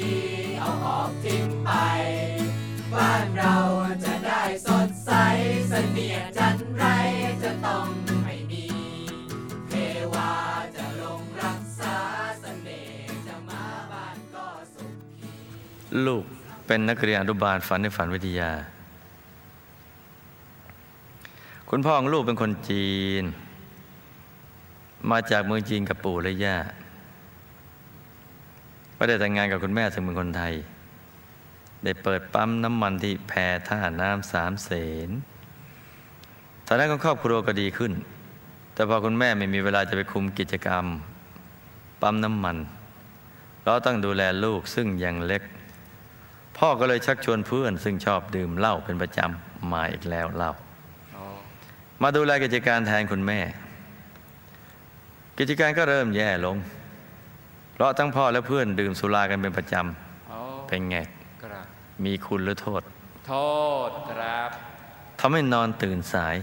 ดี เอาออกทิ้งไป บ้านเราจะได้สดใสเสนียจันไรจะต้องไม่มี เทวาจะลงรักษาเสน่ห์จะมาบ้านก็สุขีลูกเป็นนักเรียนอนุบาลฝันในฝันวิทยา คุณพ่อของลูกเป็นคนจีน มาจากเมืองจีนกับปู่และย่า ไม่ได้แต่งงานกับคุณแม่ซึ่งเป็นคนไทย ได้เปิดปั๊มน้ำมันที่แพท่าน้ำสามเสนฐานะของครอบครัวก็ดีขึ้น แต่พอคุณแม่ไม่มีเวลาจะไปคุมกิจกรรม ปั๊มน้ำมัน เราต้องดูแลลูกซึ่งยังเล็ก พ่อก็เลยชักชวนเพื่อนซึ่งชอบดื่มเหล้าเป็นประจำมาอีกแล้วเหล้ามาดูแลกิจการแทนคุณแม่ กิจการก็เริ่มแย่ลง เพราะทั้งพ่อและเพื่อนดื่มสุรากันเป็นประจโอ้ำเป็นไงครับมีคุณหรือโทษ โทษครับทำให้นอนตื่นสาย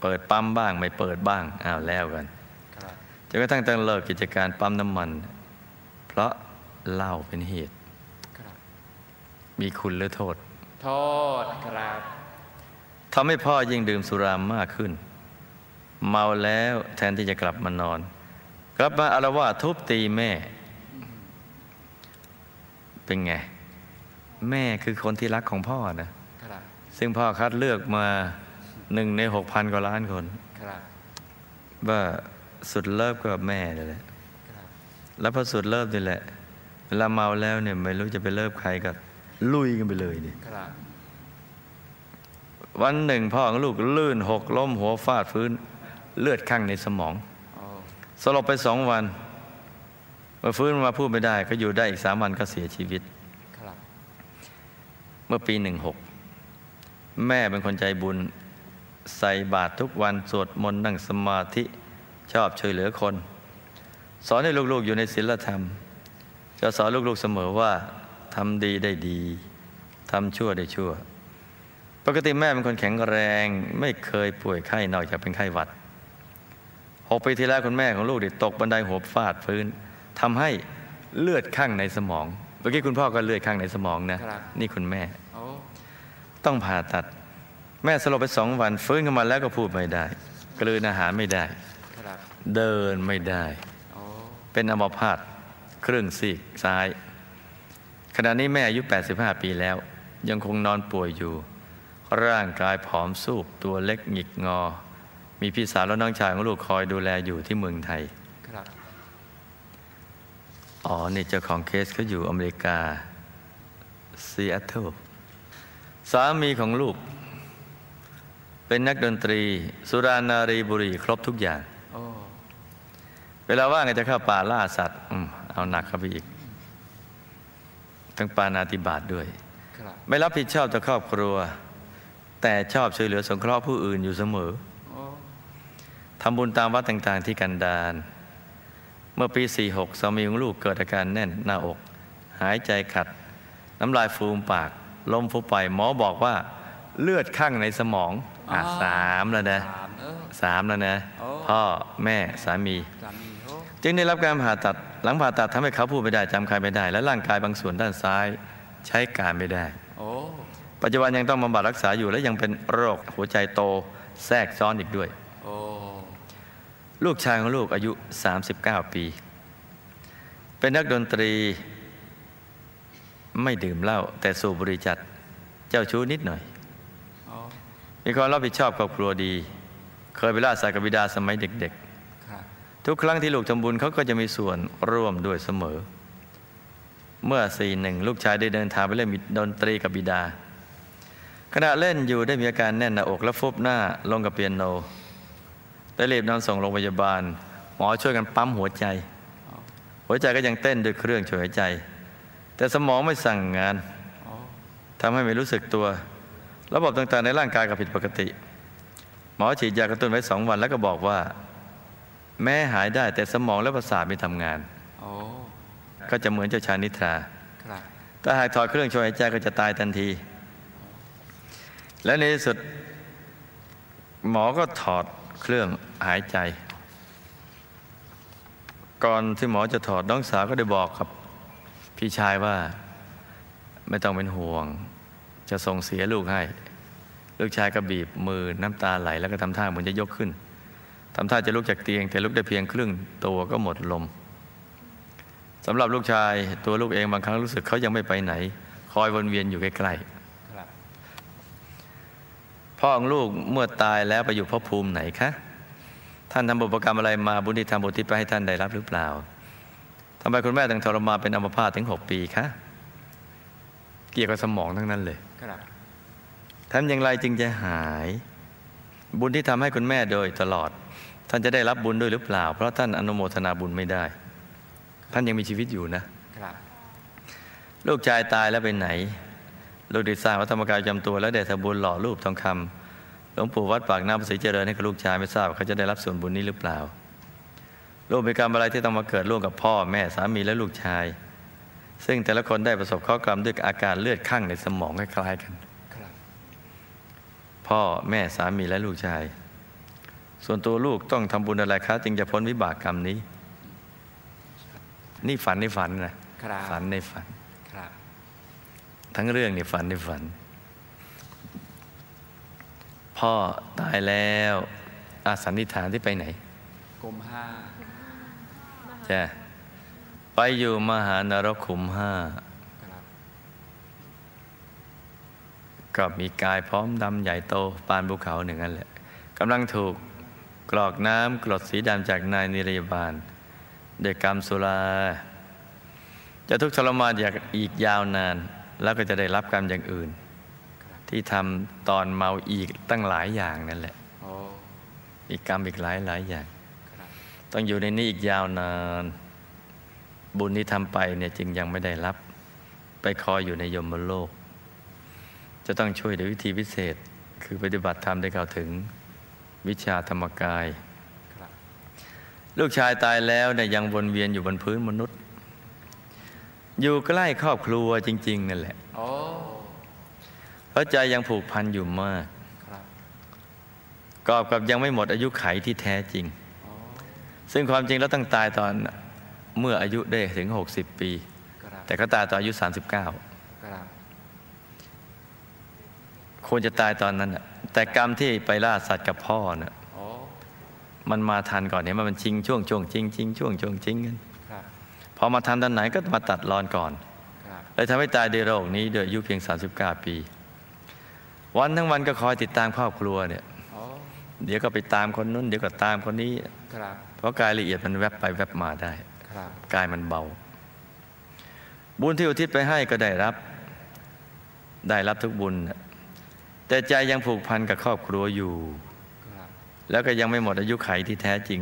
เปิดปั๊มบ้างไม่เปิดบ้างอ้าวแล้วกันครับจนกระทั่งต้องเลิกกิจการปั๊มน้ำมัน เพราะเหล้าเป็นเหตุครับมีคุณหรือโทษ โทษครับทำให้พ่อยิ่งดื่มสุรามมากขึ้น เมาแล้วแทนที่จะกลับมานอน กลับมาอารวาสทุบตีแม่ เป็นไง แม่คือคนที่รักของพ่อนะครับซึ่งพ่อคัดเลือกมาหนึ่งในหกพันกว่าล้านคนครับว่าสุดเลิฟก็แม่เลยแหละครับแล้วพอสุดเลิฟนี่แหละเวลาเมาแล้วเนี่ยไม่รู้จะไปเลิฟใครก็ลุยกันไปเลยดิครับวันหนึ่งพ่อของลูกลื่นหกล้มหัวฟาดพื้น เลือดข้างในสมองโอ้ สลบไปสองวันเมื่อฟื้นมาพูดไม่ได้ ก็อยู่ได้อีกสามวันก็เสียชีวิตครับเมื่อปีหนึ่งหกแม่เป็นคนใจบุญ ใส่บาตรทุกวันสวดมนต์นั่งสมาธิชอบช่วยเหลือคน สอนให้ลูกๆอยู่ในศีลธรรม จะสอนลูกๆเสมอว่าทำดีได้ดีทำชั่วได้ชั่ว ปกติแม่เป็นคนแข็งแรง ไม่เคยป่วยไข้นอกจากเป็นไข้หวัด หกปีที่แล้วคุณแม่ของลูกได้ตกบันไดหัวฟาดพื้นทำให้เลือดข้างในสมอง เมื่อกี้คุณพ่อก็เลือดข้างในสมองนะครับนี่คุณแม่โอ้ต้องผ่าตัด แม่สลบไปสองวันฟื้นขึ้นมาแล้วก็พูดไม่ได้ กลืนอาหารไม่ได้ครับเดินไม่ได้โอ้เป็นอัมพาตครึ่งซีกซ้าย ขณะนี้แม่อายุ 85 ปีแล้ว ยังคงนอนป่วยอยู่ ร่างกายผอมสูบตัวเล็กหงิกงอ มีพี่สาวและน้องชายของลูกคอยดูแลอยู่ที่เมืองไทยครับอ๋อนี่เจ้าของเคสเขาอยู่อเมริกาซีแอตเทิลสามีของลูก เป็นนักดนตรี สุรานารีบุหรี่ครบทุกอย่างโอ้เวลาว่างก็จะเข้าป่าล่าสัตว์อืมเอาหนักเข้าไปอีก ทั้งปาณาติบาตด้วยครับไม่รับผิดชอบต่อครอบครัว แต่ชอบช่วยเหลือสงเคราะห์ผู้อื่นอยู่เสมอโอ้ ทำบุญตามวัดต่างๆที่กันดารเมื่อปี 46 สามีของลูกเกิดอาการแน่นหน้าอก หายใจขัด น้ำลายฟูมปากลมฟุบไป หมอบอกว่าเลือดข้างในสมองอะสามแล้วนะสามเออสามแล้วนะโอ้พ่อแม่สามีสามีโอ้จึงได้รับการผ่าตัดหลังผ่าตัดทำให้เขาพูดไม่ได้จำใครไม่ได้ และร่างกายบางส่วนด้านซ้ายใช้การไม่ได้โอ้ปัจจุบันยังต้องบำบัดรักษาอยู่และยังเป็นโรคหัวใจโตแทรกซ้อนอีกด้วยโอ้ ลูกชายของลูกอายุ 39 ปี เป็นนักดนตรีไม่ดื่มเหล้าแต่สูบบุหรี่จัดเจ้าชู้นิดหน่อยโอ้มีความรับผิดชอบครอบครัวดี เคยไปล่าสัตว์กับบิดาสมัยเด็กครับๆทุกครั้งที่ลูกทำบุญเขาก็จะมีส่วนร่วมด้วยเสมอ เมื่อสี่หนึ่งลูกชายได้เดินทางไปเล่นดนตรีกับบิดา ขณะเล่นอยู่ได้มีอาการแน่นหน้าอกและฟุบหน้าลงกับเปียโน ได้รีบนำส่งโรงพยาบาล หมอช่วยกันปั๊มหัวใจ หัวใจก็ยังเต้นด้วยเครื่องช่วยหายใจ แต่สมองไม่สั่งงานทำให้ไม่รู้สึกตัว ระบบต่างๆ ในร่างกายก็ผิดปกติ หมอฉีดยากระตุ้นไว้สองวันแล้วก็บอกว่า แม้หายได้แต่สมองและประสาทไม่ทำงานก็จะเหมือนเจ้าชายนิทราถ้าหากถอดเครื่องช่วยหายใจก็จะตายทันที และในที่สุดหมอก็ถอด เครื่องหายใจ ก่อนที่หมอจะถอดน้องสาวก็ได้บอกกับพี่ชายว่าไม่ต้องเป็นห่วง จะส่งเสียลูกให้ ลูกชายก็บีบมือน้ำตาไหล แล้วก็ทำท่าเหมือนจะยกขึ้นทำท่าจะลุกจากเตียง แต่ลุกได้เพียงครึ่งตัวก็หมดลมสำหรับลูกชายตัวลูกเองบางครั้งรู้สึกเขายังไม่ไปไหน คอยวนเวียนอยู่ใกล้ๆ พ่อของลูกเมื่อตายแล้วไปอยู่ภพภูมิไหนคะ ท่านทำบุพกรรมอะไรมาบุญที่ทำบุญที่ไปให้ท่านได้รับหรือเปล่าทำไมคุณแม่ต้องทรมานเป็นอัมพาตถึงหกปีคะเกี่ยวกับสมองทั้งนั้นเลยครับทำอย่างไรจึงจะหาย บุญที่ทำให้คุณแม่โดยตลอด ท่านจะได้รับบุญด้วยหรือเปล่า เพราะท่านอนุโมทนาบุญไม่ได้ ท่านยังมีชีวิตอยู่นะครับ ลูกชายตายแล้วไปไหน ลูกได้สร้างวัดธรรมกายจำตัว แล้วได้ทำบุญหล่อรูปทองคำหลวงปู่วัดปากน้ำภาษีเจริญให้กับลูกชายไม่ทราบว่าเขาจะได้รับส่วนบุญนี้หรือเปล่า ลูกมีกรรมอะไรที่ต้องมาเกิดร่วมกับพ่อแม่สามีและลูกชาย ซึ่งแต่ละคนได้ประสบข้อกรรมด้วยอาการเลือดข้างในสมองคล้ายๆกันครับพ่อแม่สามีและลูกชาย ส่วนตัวลูกต้องทำบุญอะไรคะจึงจะพ้นวิบากกรรมนี้ นี่ฝันในฝันนะครับฝันในฝันครับ ทั้งเรื่องนี่ฝันในฝัน พ่อตายแล้วอาสันนิษฐานที่ไปไหนกลมห้าจ้ะไปอยู่มหานรกขุมห้าครับก็มีกายพร้อมดำใหญ่โตปานภูเขาหนึ่งนั่นแหละกำลังถูกกรอกน้ำกรดสีดำจากนายนิรยาบาลเด็กกรรมสุรา จะทุกข์ทรมานอย่างอีกยาวนาน แล้วก็จะได้รับกรรมอย่างอื่น ที่ทำตอนเมาอีกตั้งหลายอย่างนั่นแหละโอ้มีกรรมอีกหลายหลายอย่างครับต้องอยู่ในนี้อีกยาวนาน บุญที่ทำไปเนี่ยจึงยังไม่ได้รับ ไปคอยอยู่ในยมโลก จะต้องช่วยด้วยวิธีพิเศษ คือปฏิบัติธรรมได้เข้าถึงวิชาธรรมกายครับลูกชายตายแล้วเนี่ยยังวนเวียนอยู่บนพื้นมนุษย์ อยู่ใกล้ครอบครัวจริง ๆ นั่นแหละโอ้เพราะใจยังผูกพันอยู่มากครับกอบกับยังไม่หมดอายุไขที่แท้จริงโอ้ซึ่งความจริงแล้วต้องตายตอนเมื่ออายุได้ถึง 60 ปีครับแต่เขาตายตอนอายุ 39ครับควรจะตายตอนนั้นน่ะแต่กรรมที่ไปล่าสัตว์กับพ่อน่ะโอ้มันมาทันก่อนเนี่ยมันชิงช่วงช่วงชิงชิงช่วงช่วงชิงกันครับ พอมาทันตอนไหนก็มาตัดรอนก่อนครับเลยทำให้ตายในโรคนี้โดยอายุเพียง 39 ปี วันทั้งวันก็คอยติดตามครอบครัวเนี่ยโอ้เดี๋ยวก็ไปตามคนนู้นเดี๋ยวก็ตามคนนี้ครับเพราะกายละเอียดมันแวบไปแวบมาได้ครับกายมันเบา บุญที่อุทิศไปให้ก็ได้รับ ได้รับทุกบุญน่ะแต่ใจยังผูกพันกับครอบครัวอยู่ครับแล้วก็ยังไม่หมดอายุไขที่แท้จริง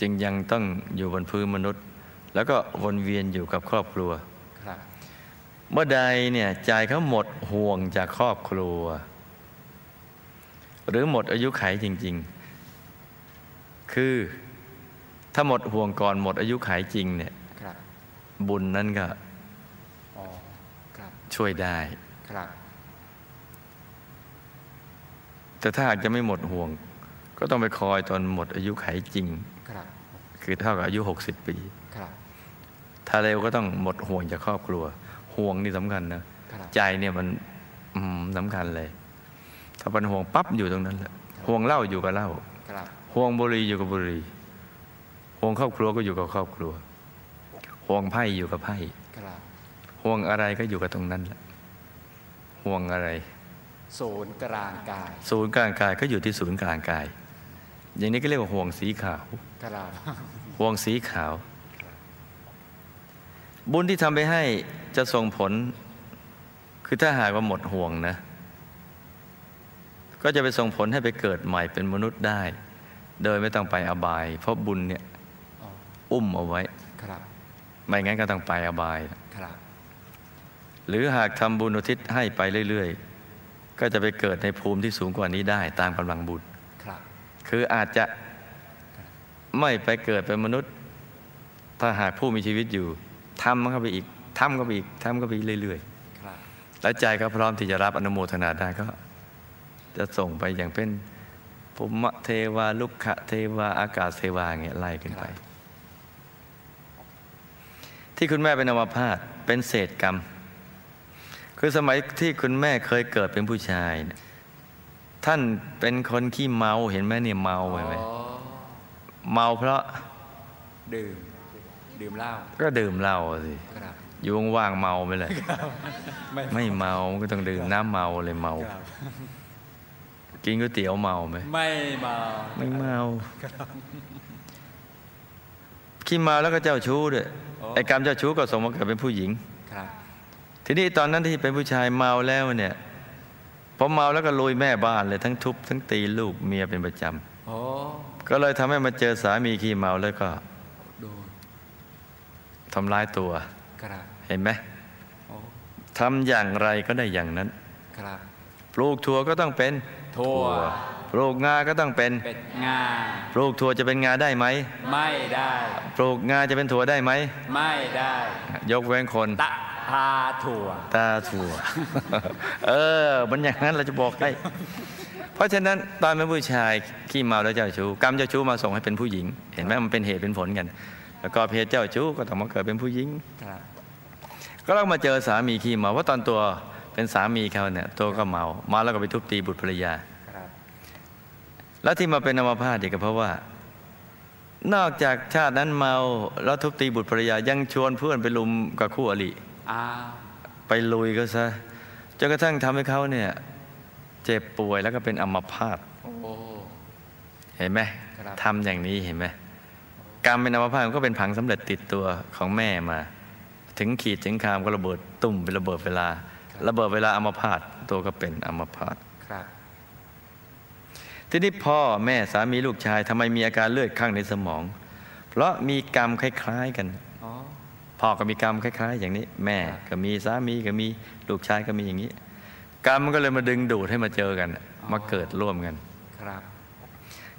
จึงยังต้องอยู่บนพื้นมนุษย์ แล้วก็วนเวียนอยู่กับครอบครัวครับเมื่อใดเนี่ยใจเขาหมดห่วงจากครอบครัว หรือหมดอายุไขจริง ๆ คือถ้าหมดห่วงก่อนหมดอายุไขจริงเนี่ยครับบุญนั้นก็โอ้ครับช่วยได้ครับแต่ถ้าหากจะไม่หมดห่วง ก็ต้องไปคอยตอนหมดอายุไขจริงครับคือเท่ากับอายุ 60 ปีครับ ถ้าเร็วก็ต้องหมดห่วงจากครอบครัว ห่วงนี่สำคัญนะครับใจเนี่ยมันอืมสำคัญเลย ถ้าเป็นห่วงปั๊บอยู่ตรงนั้นแหละห่วงเหล้าอยู่กับเหล้าครับห่วงบุหรี่อยู่กับบุหรี่ห่วงครอบครัวก็อยู่กับครอบครัว ห่วงไพ่อยู่กับไพ่ครับห่วงอะไรก็อยู่กับตรงนั้นแหละห่วงอะไร ศูนย์กลางกาย ศูนย์กลางกายก็อยู่ที่ศูนย์กลางกาย อย่างนี้ก็เรียกว่าห่วงสีขาวครับห่วงสีขาว บุญที่ทำไปให้จะส่งผล คือถ้าหากว่าหมดห่วงนะ ก็จะไปส่งผลให้ไปเกิดใหม่เป็นมนุษย์ได้ โดยไม่ต้องไปอบาย เพราะบุญเนี่ยโอ้อุ้มเอาไว้ครับไม่งั้นก็ต้องไปอบายครับหรือหากทำบุญอุทิศให้ไปเรื่อย ๆ ก็จะไปเกิดในภูมิที่สูงกว่านี้ได้ตามกำลังบุญครับ คืออาจจะไม่ไปเกิดเป็นมนุษย์ ถ้าหากผู้มีชีวิตอยู่ ทำเข้าไปอีกทำเข้าไปอีกทำเข้าไปเรื่อยครับๆแล้วใจก็พร้อมที่จะรับอนุโมทนาได้ก็ จะส่งไปอย่างเป็นภูมิเทวาลุกขะเทวาอากาศเทวาอย่างเงี้ยไล่ขึ้นไป ที่ที่คุณแม่เป็นอัมพาตเป็นเศษกรรม คือสมัยที่คุณแม่เคยเกิดเป็นผู้ชายเนี่ยท่านเป็นคนขี้เมาเห็นไหมเนี่ยเมาไปไหมอ๋อเมาเพราะดื่ม ดื่มเหล้าก็ดื่มเหล้าสิครับอยู่ว่างๆเมาไปเลยไม่ไม่เมาก็ต้องดื่มน้ำเมาเลยเมาครับกินก๋วยเตี๋ยวเมาไหมไม่เมาไม่เมาขี้เมาแล้วก็เจ้าชู้ด้วยไอ้กรรมเจ้าชู้ก็ส่งมาเกิดเป็นผู้หญิงครับ ทีนี้ตอนนั้นที่เป็นผู้ชายเมาแล้วเนี่ยพอเมาแล้วก็ลุยแม่บ้านเลยทั้งทุบทั้งตีลูกเมียเป็นประจโอ้ำก็เลยทำให้มาเจอสามีขี้เมาแล้วก็โดน ทำร้ายตัวครับเห็นไหมโอ้ทำอย่างไรก็ได้อย่างนั้นครับปลูกถั่วก็ต้องเป็นถั่วปลูกงาก็ต้องเป็นเป็ดงาปลูกถั่วจะเป็นงาได้ไหม ไม่ได้ ปลูกงาจะเป็นถั่วได้ไหม ไม่ได้ ยกเว้นคนตะพาถั่ว ตาถั่ว เออ มันอย่างนั้นเราจะบอกให้ เพราะฉะนั้นตอนเป็นผู้ชายขี้เมาแล้วเจ้าชู้กรรมเจ้าชู้มาส่งให้เป็นผู้หญิง เห็นไหมมันเป็นเหตุเป็นผลกัน แล้วก็เพศเจ้าชู้ก็ต้องมาเกิดเป็นผู้หญิงครับก็ต้องมาเจอสามีขี้เมาเพราะตอนตัวเป็นสามีเขาเนี่ยตัวก็เมาเมาแล้วก็ไปทุบตีบุตรภรรยาครับแล้วที่มาเป็นอัมพาตเด็กก็เพราะว่า นอกจากชาตินั้นเมาแล้วทุบตีบุตรภรรยายังชวนเพื่อนไปลุมกับคู่อริอ้าวไปลุยก็ซะจนกระทั่งทำให้เขาเนี่ย เจ็บป่วยแล้วก็เป็นอัมพาตโอ้เห็นไหมครับทำอย่างนี้เห็นไหม กรรมเป็นอัมพาตมันก็เป็นผังสำเร็จติดตัวของแม่มา ถึงขีดถึงคามก็ระเบิดตุ่มเป็นระเบิดเวลา ระเบิดเวลาอัมพาตตัวก็เป็นอัมพาตครับทีนี้พ่อแม่สามีลูกชายทำไมมีอาการเลือดข้างในสมอง เพราะมีกรรมคล้ายๆกันอ๋อพ่อก็มีกรรมคล้าย ๆ อย่างนี้ แม่ก็มีสามีก็มีลูกชายก็มีอย่างนี้ กรรมมันก็เลยมาดึงดูดให้มาเจอกัน มาเกิดร่วมกันครับ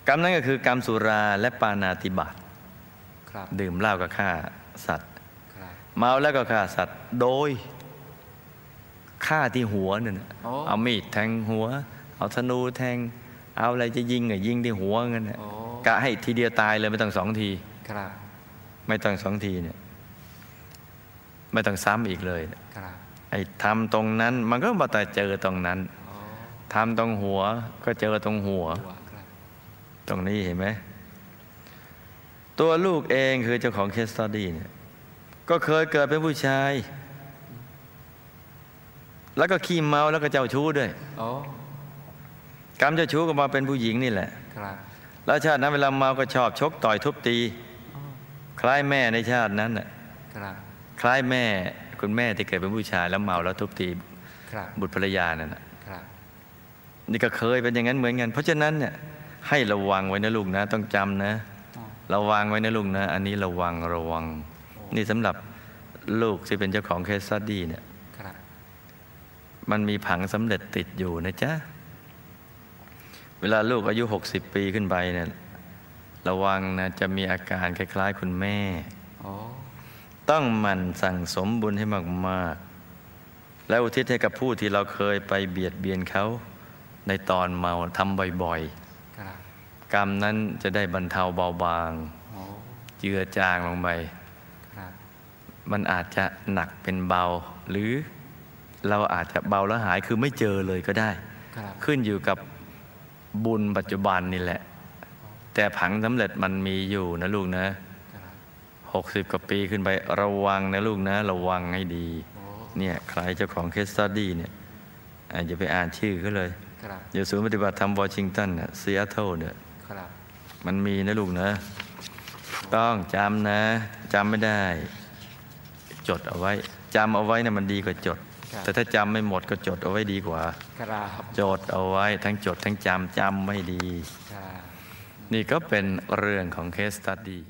กรรมนั้นก็คือกรรมสุราและปานาติบาตครับ ดื่มเหล้าก็ฆ่าสัตว์ครับเมาแล้วก็ฆ่าสัตว์โดยฆ่าที่หัวนั่นน่ะโอ้เอามีดแทงหัว เอาธนูแทง เอาอะไรจะยิงอะยิงที่หัวกันน่ะโอ้กะให้ทีเดียวตายเลยไม่ต้องสองทีครับไม่ต้องสองทีเนี่ย ไม่ต้องซ้ำอีกเลยครับไอ้ทำตรงนั้น มันก็มาแต่เจอตรงนั้นโอ้ทำตรงหัวก็เจอตรงหัวถั่วครับตรงนี้เห็นไหม ตัวลูกเองคือเจ้าของเคสตอดี้เนี่ยก็เคยเกิดเป็นผู้ชาย แล้วก็ขี้เมาแล้วก็เจ้าชู้ด้วยโอ้กรรมเจ้าชู้ก็มาเป็นผู้หญิงนี่แหละครับแล้วชาตินั้นเวลาเมาก็ชอบชกต่อยทุบตี คล้ายแม่ในชาตินั้นน่ะครับคล้ายแม่คุณแม่ที่เกิดเป็นผู้ชาย แล้วเมาแล้วทุบตีครับบุตรภรรยานั่นน่ะครับนี่ก็เคยเป็นอย่างนั้นเหมือนกัน เพราะฉะนั้นเนี่ยให้ระวังไว้นะลูกนะ ต้องจำนะอ๋อ ระวังไว้นะลูกนะ อันนี้ระวังระวัง นี่สำหรับลูกที่เป็นเจ้าของ case study เนี่ยครับมันมีผังสำเร็จติดอยู่นะจ๊ะ เวลาลูกอายุ 60 ปีขึ้นไปเนี่ยระวังนะจะมีอาการคล้าย ๆ คุณแม่โอ้ต้องหมั่นสั่งสมบุญให้มากๆ และอุทิศให้กับผู้ที่เราเคยไปเบียดเบียนเขาในตอนเมาทำบ่อยครับๆ กรรมนั้นจะได้บรรเทาเบาบางโอ้เจือจางลงไปครับมันอาจจะหนักเป็นเบา หรือเราอาจจะเบาแล้วหายคือไม่เจอเลยก็ได้ครับขึ้นอยู่กับบุญปัจจุบันนี่แหละ แต่ผังสำเร็จมันมีอยู่นะลูกนะครับหกสิบกว่าปีขึ้นไประวังนะลูกนะ ระวังให้ดีโอ้เนี่ยใครเจ้าของ case study เนี่ยอาจจะไปอ่านชื่อเขาเลยครับอยู่ศูนย์ปฏิบัติธรรมวอชิงตันเนี่ยซีแอตเทิลเนี่ยครับ มันมีนะลูกนะ ต้องจำนะจำไม่ได้ จดเอาไว้จำเอาไว้นะมันดีกว่าจดครับแต่ถ้าจำไม่หมดก็จดเอาไว้ดีกว่าครับจดเอาไว้ทั้งจดทั้งจำจำไม่ดีครับนี่ก็เป็นเรื่องของ case study